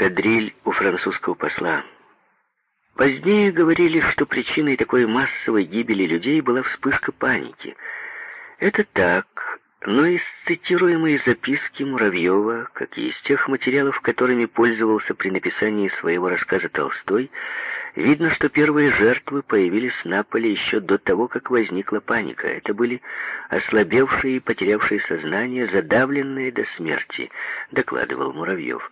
кадриль у французского посла. Позднее говорили, что причиной такой массовой гибели людей была вспышка паники. Это так, но из цитируемой записки Муравьева, как и из тех материалов, которыми пользовался при написании своего рассказа Толстой, видно, что первые жертвы появились на поле еще до того, как возникла паника. Это были ослабевшие и потерявшие сознание, задавленные до смерти, докладывал Муравьев.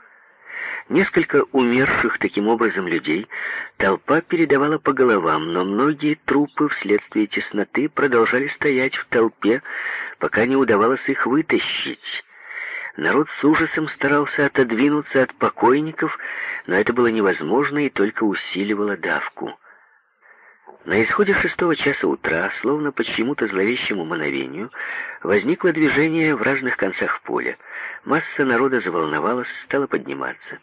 Несколько умерших таким образом людей толпа передавала по головам, но многие трупы вследствие тесноты продолжали стоять в толпе, пока не удавалось их вытащить. Народ с ужасом старался отодвинуться от покойников, но это было невозможно и только усиливало давку. На исходе шестого часа утра, словно по чьему-то зловещему мановению, возникло движение в разных концах поля. Масса народа заволновалась, стала подниматься.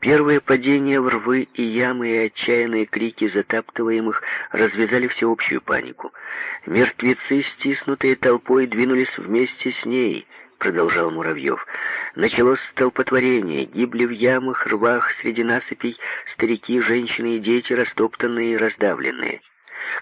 Первые падения в рвы и ямы и отчаянные крики затаптываемых развязали всеобщую панику. Мертвецы, стиснутые толпой, двинулись вместе с ней, продолжал Муравьев. Началось столпотворение, гибли в ямах, рвах, среди насыпей старики, женщины и дети, растоптанные и раздавленные.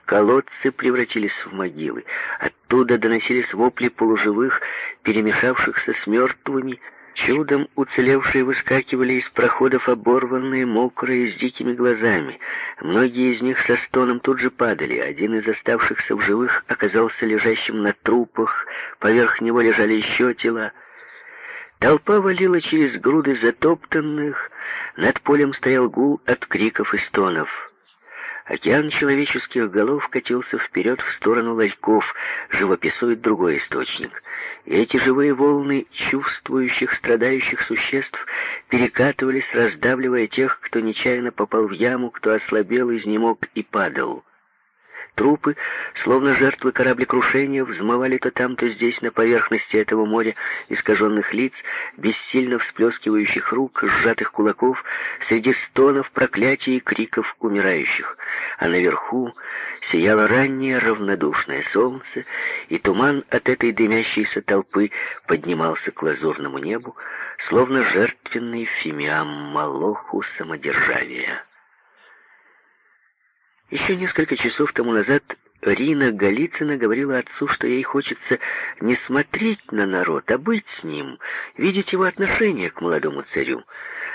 Колодцы превратились в могилы. Оттуда доносились вопли полуживых, перемешавшихся с мертвыми, Чудом уцелевшие выскакивали из проходов оборванные, мокрые, с дикими глазами. Многие из них со стоном тут же падали. Один из оставшихся в живых оказался лежащим на трупах, поверх него лежали еще тела. Толпа валила через груды затоптанных, над полем стоял гул от криков и стонов. Океан человеческих голов катился вперед в сторону ларьков, живописует другой источник. И эти живые волны чувствующих, страдающих существ перекатывались, раздавливая тех, кто нечаянно попал в яму, кто ослабел, изнемог и падал. Трупы, словно жертвы кораблекрушения, взмывали то там, то здесь на поверхности этого моря искаженных лиц, бессильно всплескивающих рук, сжатых кулаков, среди стонов, проклятий и криков умирающих. А наверху сияло раннее равнодушное солнце, и туман от этой дымящейся толпы поднимался к лазурному небу, словно жертвенный фимиам Малоху самодержавия. Еще несколько часов тому назад Рина Голицына говорила отцу, что ей хочется не смотреть на народ, а быть с ним, видеть его отношение к молодому царю.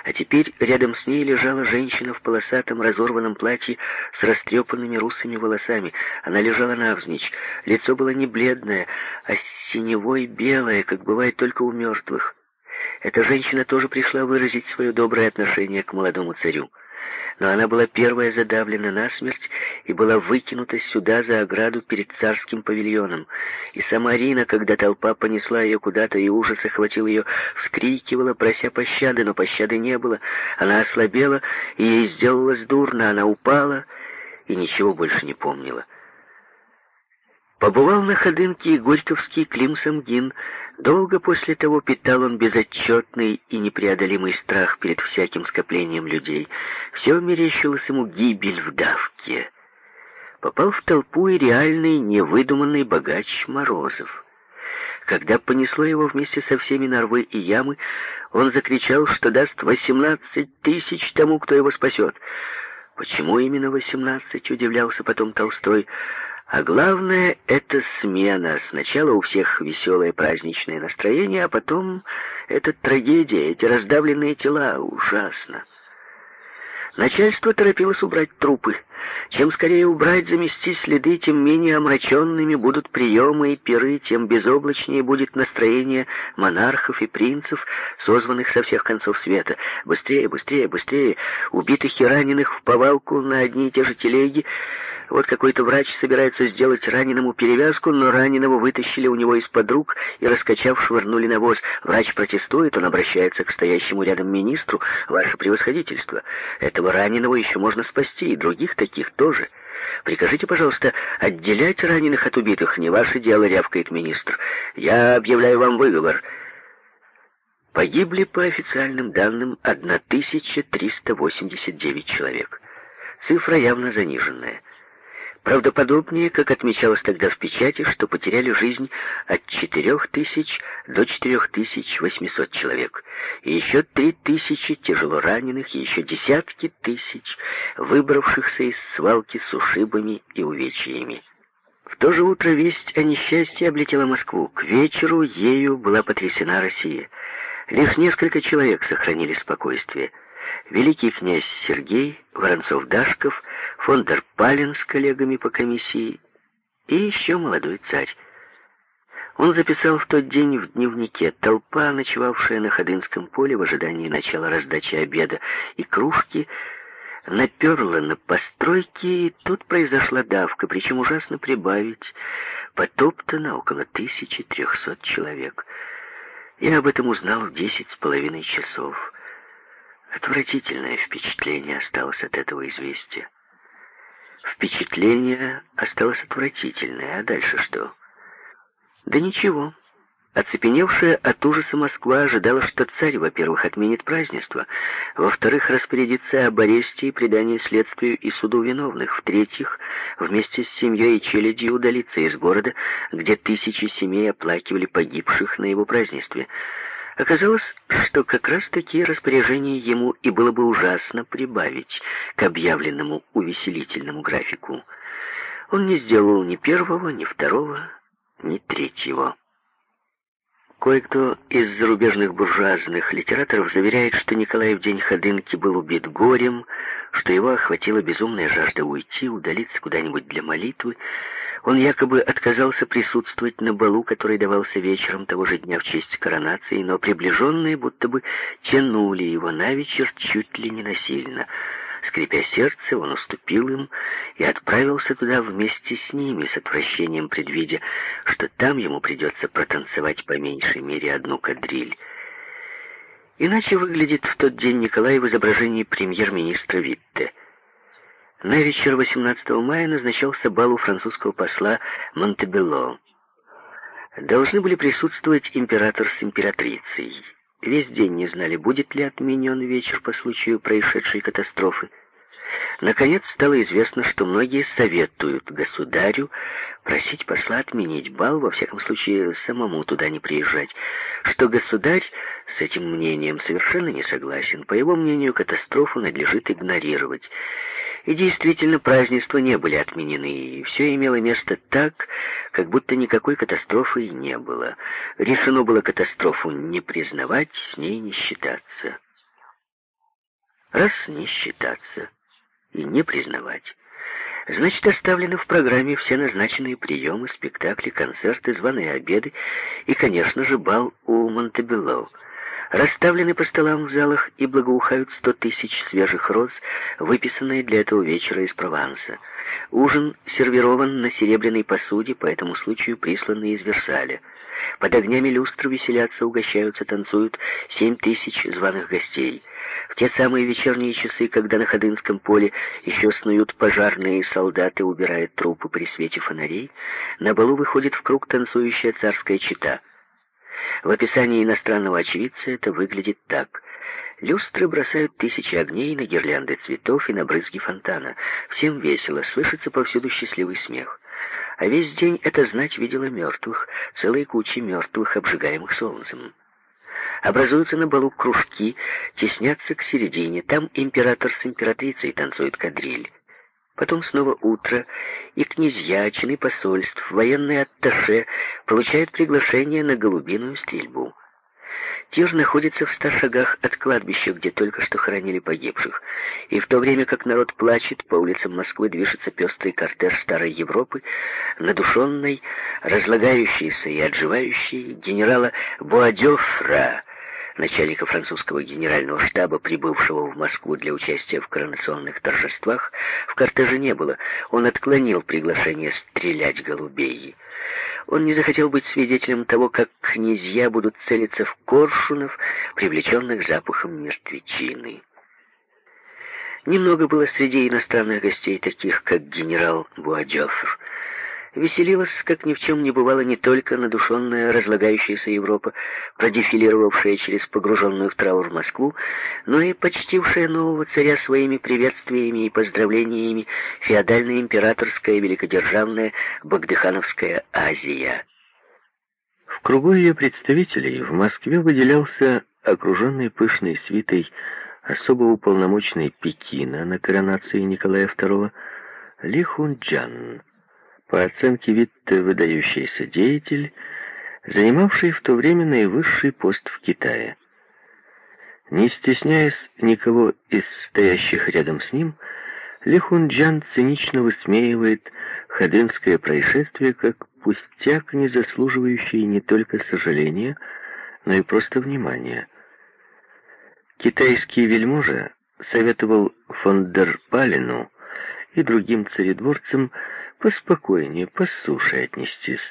А теперь рядом с ней лежала женщина в полосатом разорванном платье с растрепанными русыми волосами. Она лежала навзничь. Лицо было не бледное, а синевой белое, как бывает только у мертвых. Эта женщина тоже пришла выразить свое доброе отношение к молодому царю но она была первая задавлена насмерть и была выкинута сюда за ограду перед царским павильоном. И сама Рина, когда толпа понесла ее куда-то и ужас охватил ее, вскрикивала, прося пощады, но пощады не было. Она ослабела, и ей сделалось дурно, она упала и ничего больше не помнила. Побывал на Ходынке и Горьковский Клим Самгин, Долго после того питал он безотчетный и непреодолимый страх перед всяким скоплением людей. Все мерещилось ему гибель в давке. Попал в толпу и реальный, невыдуманный богач Морозов. Когда понесло его вместе со всеми нарвы и ямы, он закричал, что даст восемнадцать тысяч тому, кто его спасет. Почему именно восемнадцать, удивлялся потом Толстой. А главное — это смена. Сначала у всех веселое праздничное настроение, а потом это трагедия, эти раздавленные тела. Ужасно. Начальство торопилось убрать трупы. Чем скорее убрать, замести следы, тем менее омраченными будут приемы и пиры, тем безоблачнее будет настроение монархов и принцев, созванных со всех концов света. Быстрее, быстрее, быстрее. Убитых и раненых в повалку на одни и те же телеги — вот какой-то врач собирается сделать раненому перевязку, но раненого вытащили у него из-под рук и, раскачав, швырнули на воз. Врач протестует, он обращается к стоящему рядом министру. «Ваше превосходительство, этого раненого еще можно спасти, и других таких тоже». «Прикажите, пожалуйста, отделять раненых от убитых. Не ваше дело», — рявкает министр. «Я объявляю вам выговор». Погибли, по официальным данным, 1389 человек. Цифра явно заниженная. Правдоподобнее, как отмечалось тогда в печати, что потеряли жизнь от 4 тысяч до 4800 человек, и еще 3 тысячи тяжело раненых, и еще десятки тысяч, выбравшихся из свалки с ушибами и увечьями. В то же утро весть о несчастье облетела Москву. К вечеру ею была потрясена Россия. Лишь несколько человек сохранили спокойствие — великий князь Сергей, Воронцов-Дашков, фон дер Пален с коллегами по комиссии и еще молодой царь. Он записал в тот день в дневнике толпа, ночевавшая на Ходынском поле в ожидании начала раздачи обеда и кружки, наперла на постройки, и тут произошла давка, причем ужасно прибавить, потоптано около 1300 человек. Я об этом узнал в десять с половиной часов. Отвратительное впечатление осталось от этого известия. Впечатление осталось отвратительное, а дальше что? Да ничего. Оцепеневшая от ужаса Москва ожидала, что царь, во-первых, отменит празднество, во-вторых, распорядится об аресте и предании следствию и суду виновных, в-третьих, вместе с семьей и челядью удалиться из города, где тысячи семей оплакивали погибших на его празднестве — Оказалось, что как раз такие распоряжения ему и было бы ужасно прибавить к объявленному увеселительному графику. Он не сделал ни первого, ни второго, ни третьего. Кое-кто из зарубежных буржуазных литераторов заверяет, что Николай в день Ходынки был убит горем, что его охватила безумная жажда уйти, удалиться куда-нибудь для молитвы, он якобы отказался присутствовать на балу, который давался вечером того же дня в честь коронации, но приближенные будто бы тянули его на вечер чуть ли не насильно. Скрипя сердце, он уступил им и отправился туда вместе с ними, с отвращением предвидя, что там ему придется протанцевать по меньшей мере одну кадриль. Иначе выглядит в тот день Николай в изображении премьер-министра Витте — на вечер 18 мая назначался бал у французского посла Монтебелло. Должны были присутствовать император с императрицей. Весь день не знали, будет ли отменен вечер по случаю происшедшей катастрофы. Наконец стало известно, что многие советуют государю просить посла отменить бал, во всяком случае самому туда не приезжать, что государь с этим мнением совершенно не согласен. По его мнению, катастрофу надлежит игнорировать. И действительно, празднества не были отменены, и все имело место так, как будто никакой катастрофы и не было. Решено было катастрофу не признавать, с ней не считаться. Раз не считаться и не признавать, значит, оставлены в программе все назначенные приемы, спектакли, концерты, званые обеды и, конечно же, бал у Монтебелло — Расставлены по столам в залах и благоухают сто тысяч свежих роз, выписанные для этого вечера из Прованса. Ужин сервирован на серебряной посуде, по этому случаю присланный из Версаля. Под огнями люстры веселятся, угощаются, танцуют семь тысяч званых гостей. В те самые вечерние часы, когда на Ходынском поле еще снуют пожарные солдаты, убирают трупы при свете фонарей, на балу выходит в круг танцующая царская чита — в описании иностранного очевидца это выглядит так. Люстры бросают тысячи огней на гирлянды цветов и на брызги фонтана. Всем весело, слышится повсюду счастливый смех. А весь день эта знать видела мертвых, целые кучи мертвых, обжигаемых солнцем. Образуются на балу кружки, теснятся к середине. Там император с императрицей танцуют кадриль. Потом снова утро, и князья, чины посольств, военные атташе получают приглашение на голубиную стрельбу. Тир находится в ста шагах от кладбища, где только что хоронили погибших. И в то время как народ плачет, по улицам Москвы движется пестрый кортеж Старой Европы, надушенный, разлагающийся и отживающий генерала Буадёфра, начальника французского генерального штаба, прибывшего в Москву для участия в коронационных торжествах, в кортеже не было. Он отклонил приглашение стрелять голубей. Он не захотел быть свидетелем того, как князья будут целиться в коршунов, привлеченных запахом мертвечины. Немного было среди иностранных гостей таких, как генерал Буадёфр. Веселилась, как ни в чем не бывало, не только надушенная, разлагающаяся Европа, продефилировавшая через погруженную в траур Москву, но и почтившая нового царя своими приветствиями и поздравлениями феодальная императорская великодержавная Багдыхановская Азия. В кругу ее представителей в Москве выделялся окруженный пышной свитой особо уполномоченный Пекина на коронации Николая II Ли Хунджан, по оценке Витте выдающийся деятель, занимавший в то время наивысший пост в Китае. Не стесняясь никого из стоящих рядом с ним, Ли Хунджан цинично высмеивает Ходынское происшествие как пустяк, не заслуживающий не только сожаления, но и просто внимания. Китайский вельможа советовал фон дер и другим царедворцам поспокойнее, по суше отнестись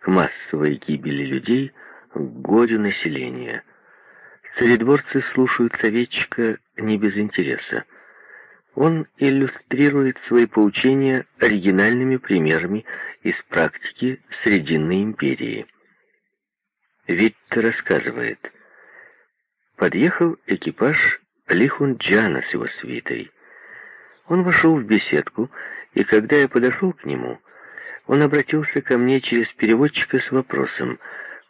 к массовой гибели людей, к горю населения. Царедворцы слушают советчика не без интереса. Он иллюстрирует свои поучения оригинальными примерами из практики Срединной империи. Витте рассказывает, подъехал экипаж Лихунджана с его свитой. Он вошел в беседку, и когда я подошел к нему, он обратился ко мне через переводчика с вопросом,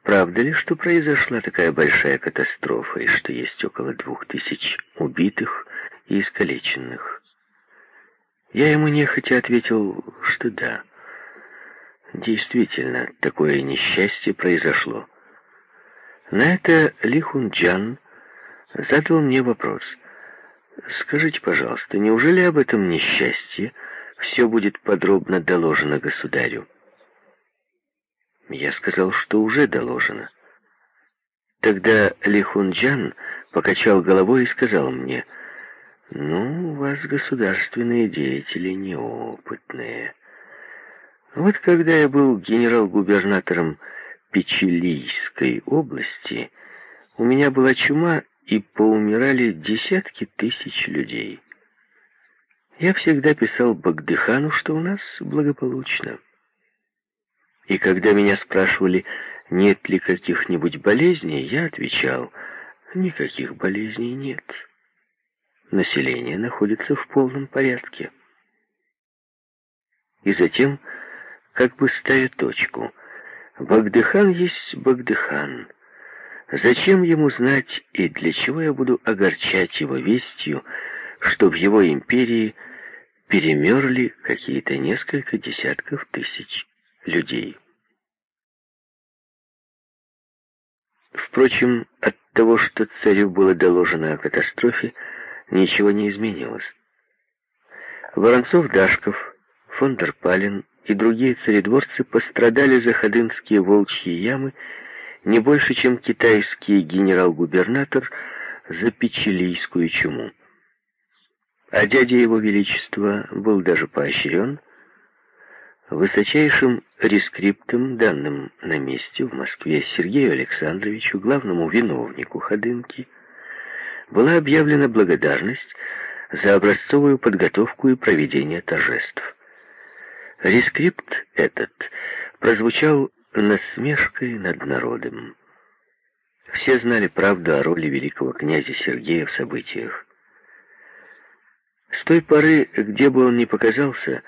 правда ли, что произошла такая большая катастрофа, и что есть около двух тысяч убитых и искалеченных. Я ему нехотя ответил, что да. Действительно, такое несчастье произошло. На это Ли Хунджан задал мне вопрос. «Скажите, пожалуйста, неужели об этом несчастье все будет подробно доложено государю?» Я сказал, что уже доложено. Тогда Ли Хунджан покачал головой и сказал мне, «Ну, у вас государственные деятели неопытные. Вот когда я был генерал-губернатором Печилийской области, у меня была чума, и поумирали десятки тысяч людей. Я всегда писал Багдыхану, что у нас благополучно. И когда меня спрашивали, нет ли каких-нибудь болезней, я отвечал, никаких болезней нет. Население находится в полном порядке. И затем, как бы ставя точку, Багдыхан есть Багдыхан — Зачем ему знать и для чего я буду огорчать его вестью, что в его империи перемерли какие-то несколько десятков тысяч людей? Впрочем, от того, что царю было доложено о катастрофе, ничего не изменилось. Воронцов-Дашков, фон дер и другие царедворцы пострадали за ходынские волчьи ямы не больше, чем китайский генерал-губернатор за печилийскую чуму. А дядя его величества был даже поощрен высочайшим рескриптом, данным на месте в Москве Сергею Александровичу, главному виновнику Ходынки, была объявлена благодарность за образцовую подготовку и проведение торжеств. Рескрипт этот прозвучал насмешкой над народом. Все знали правду о роли великого князя Сергея в событиях. С той поры, где бы он ни показался,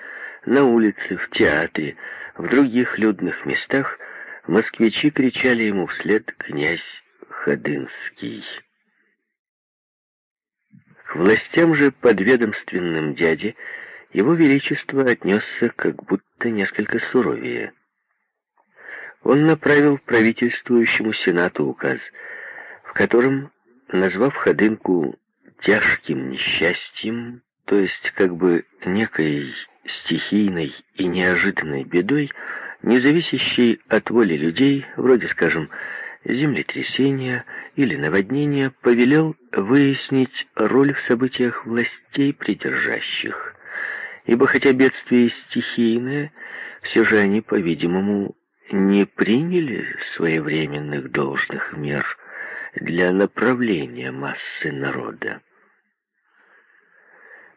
на улице, в театре, в других людных местах, москвичи кричали ему вслед «Князь Ходынский». К властям же подведомственным дяде его величество отнесся как будто несколько суровее он направил правительствующему Сенату указ, в котором, назвав Ходынку тяжким несчастьем, то есть как бы некой стихийной и неожиданной бедой, не зависящей от воли людей, вроде, скажем, землетрясения или наводнения, повелел выяснить роль в событиях властей придержащих. Ибо хотя бедствие стихийное, все же они, по-видимому, не приняли своевременных должных мер для направления массы народа.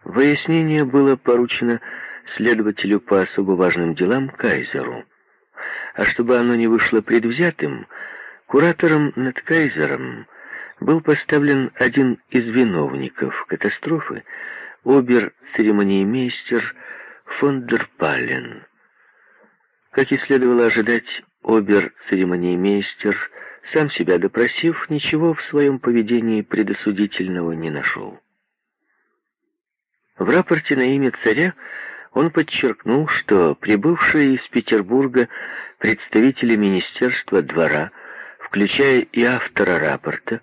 Выяснение было поручено следователю по особо важным делам Кайзеру. А чтобы оно не вышло предвзятым, куратором над Кайзером был поставлен один из виновников катастрофы, обер-церемониймейстер фон дер Пален. Как и следовало ожидать, обер-церемониймейстер, сам себя допросив, ничего в своем поведении предосудительного не нашел. В рапорте на имя царя он подчеркнул, что прибывшие из Петербурга представители Министерства двора, включая и автора рапорта,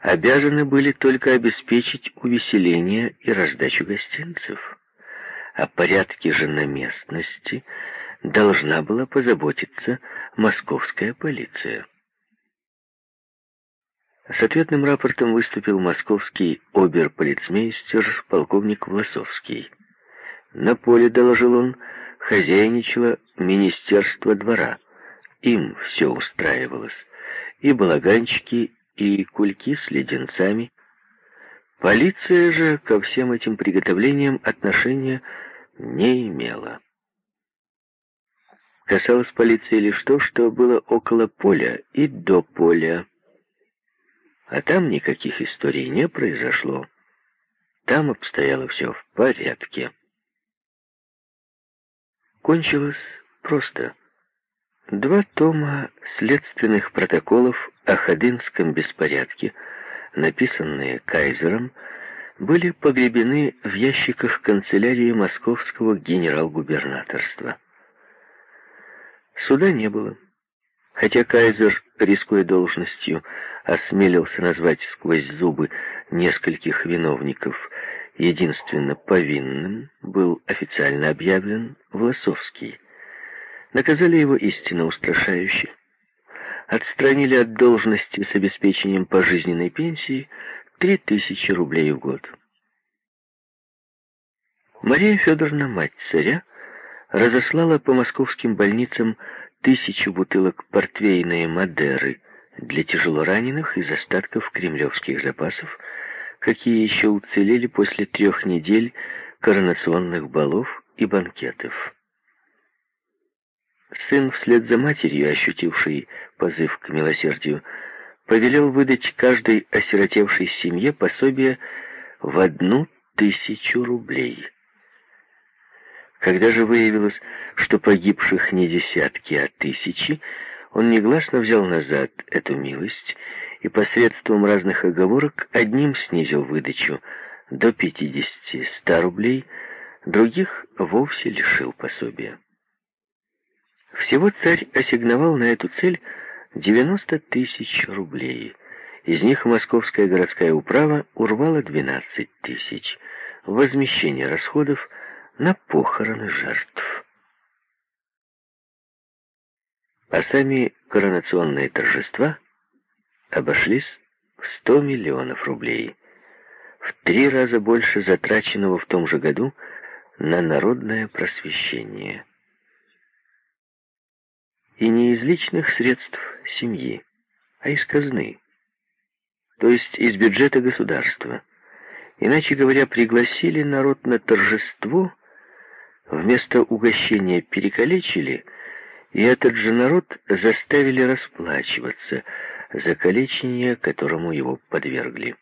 обязаны были только обеспечить увеселение и раздачу гостинцев. О порядке же на местности должна была позаботиться московская полиция. С ответным рапортом выступил московский оберполицмейстер полковник Власовский. На поле, доложил он, хозяйничало Министерство двора. Им все устраивалось. И балаганчики, и кульки с леденцами. Полиция же ко всем этим приготовлениям отношения не имела. Касалось полиции лишь то, что было около поля и до поля. А там никаких историй не произошло. Там обстояло все в порядке. Кончилось просто. Два тома следственных протоколов о Ходынском беспорядке, написанные Кайзером, были погребены в ящиках канцелярии московского генерал-губернаторства. Суда не было. Хотя Кайзер, рискуя должностью, осмелился назвать сквозь зубы нескольких виновников, единственно повинным был официально объявлен Власовский. Наказали его истинно устрашающе. Отстранили от должности с обеспечением пожизненной пенсии три тысячи рублей в год. Мария Федоровна, мать царя, разослала по московским больницам тысячу бутылок портвейной Мадеры для тяжелораненых из остатков кремлевских запасов, какие еще уцелели после трех недель коронационных балов и банкетов. Сын, вслед за матерью, ощутивший позыв к милосердию, повелел выдать каждой осиротевшей семье пособие в одну тысячу рублей. Когда же выявилось, что погибших не десятки, а тысячи, он негласно взял назад эту милость и посредством разных оговорок одним снизил выдачу до 50-100 рублей, других вовсе лишил пособия. Всего царь ассигновал на эту цель 90 тысяч рублей. Из них московская городская управа урвала 12 тысяч. Возмещение расходов – на похороны жертв. А сами коронационные торжества обошлись в 100 миллионов рублей, в три раза больше затраченного в том же году на народное просвещение. И не из личных средств семьи, а из казны, то есть из бюджета государства. Иначе говоря, пригласили народ на торжество Вместо угощения перекалечили, и этот же народ заставили расплачиваться за калечение, которому его подвергли.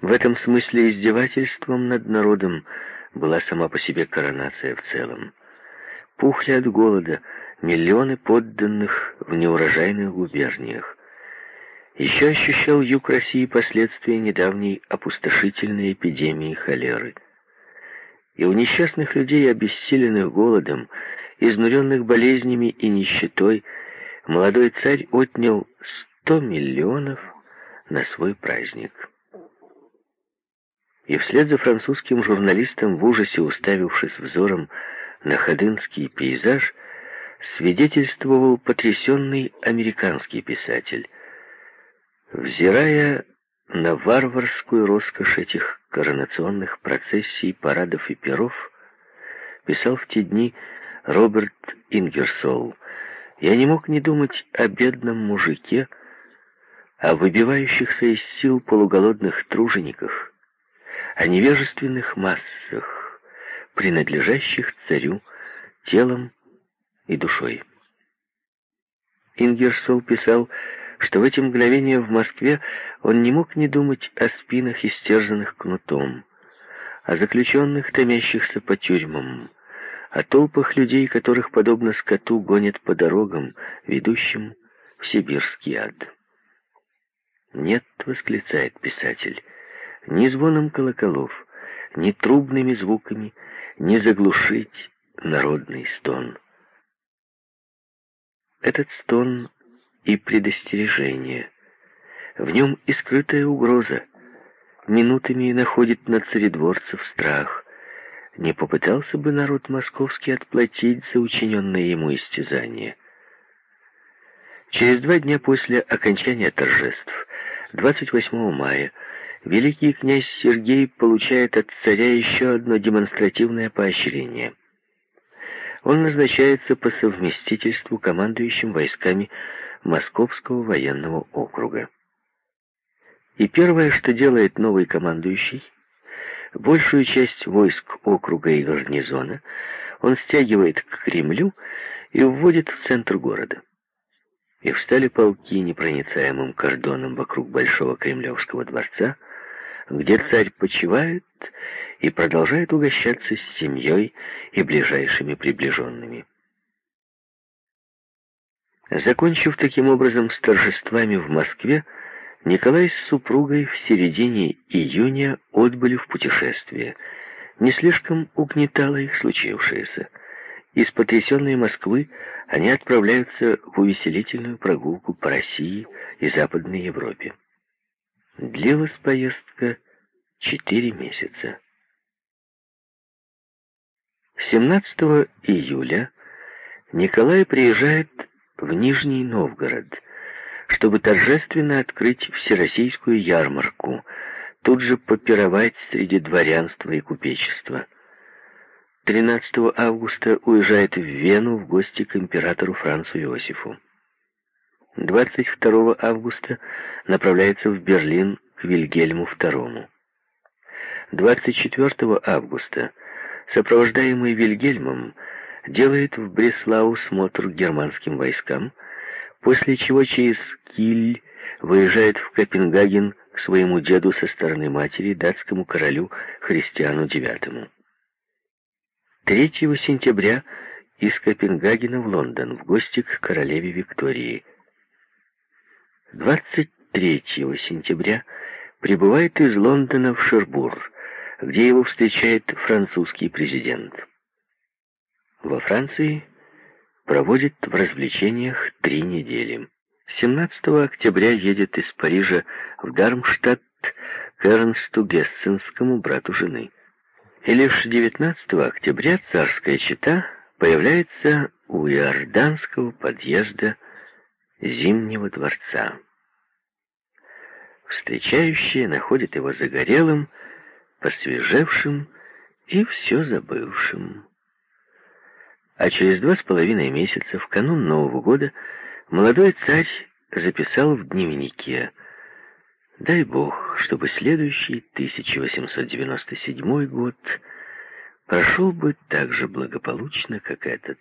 В этом смысле издевательством над народом была сама по себе коронация в целом. Пухли от голода миллионы подданных в неурожайных губерниях. Еще ощущал юг России последствия недавней опустошительной эпидемии холеры – и у несчастных людей, обессиленных голодом, изнуренных болезнями и нищетой, молодой царь отнял сто миллионов на свой праздник. И вслед за французским журналистом, в ужасе уставившись взором на ходынский пейзаж, свидетельствовал потрясенный американский писатель. Взирая на варварскую роскошь этих коронационных процессий, парадов и перов, писал в те дни Роберт Ингерсол, я не мог не думать о бедном мужике, о выбивающихся из сил полуголодных тружениках, о невежественных массах, принадлежащих царю телом и душой. Ингерсол писал, что в эти мгновения в Москве он не мог не думать о спинах, истерзанных кнутом, о заключенных, томящихся по тюрьмам, о толпах людей, которых, подобно скоту, гонят по дорогам, ведущим в сибирский ад. «Нет», — восклицает писатель, — «ни звоном колоколов, ни трубными звуками не заглушить народный стон». Этот стон и предостережение. В нем и скрытая угроза. Минутами находит на царедворцев страх. Не попытался бы народ московский отплатить за учиненное ему истязание. Через два дня после окончания торжеств, 28 мая, великий князь Сергей получает от царя еще одно демонстративное поощрение — он назначается по совместительству командующим войсками Московского военного округа. И первое, что делает новый командующий, большую часть войск округа и гарнизона он стягивает к Кремлю и вводит в центр города. И встали полки непроницаемым кордоном вокруг Большого Кремлевского дворца, где царь почивает и продолжает угощаться с семьей и ближайшими приближенными. Закончив таким образом с торжествами в Москве, Николай с супругой в середине июня отбыли в путешествие. Не слишком угнетало их случившееся. Из потрясенной Москвы они отправляются в увеселительную прогулку по России и Западной Европе. Длилась поездка четыре месяца. 17 июля Николай приезжает в Нижний Новгород, чтобы торжественно открыть всероссийскую ярмарку, тут же попировать среди дворянства и купечества. 13 августа уезжает в Вену в гости к императору Францу Иосифу. 22 августа направляется в Берлин к Вильгельму II. 24 августа сопровождаемый Вильгельмом, делает в Бреслау смотр германским войскам, после чего через Киль выезжает в Копенгаген к своему деду со стороны матери, датскому королю Христиану IX. 3 сентября из Копенгагена в Лондон в гости к королеве Виктории. 23 сентября прибывает из Лондона в Шербур, где его встречает французский президент. Во Франции проводит в развлечениях три недели. 17 октября едет из Парижа в Дармштадт к Эрнсту Гессенскому, брату жены. И лишь 19 октября царская чета появляется у иорданского подъезда Зимнего дворца. Встречающие находят его загорелым, посвежевшим и все забывшим. А через два с половиной месяца, в канун Нового года, молодой царь записал в дневнике «Дай Бог, чтобы следующий 1897 год прошел бы так же благополучно, как этот».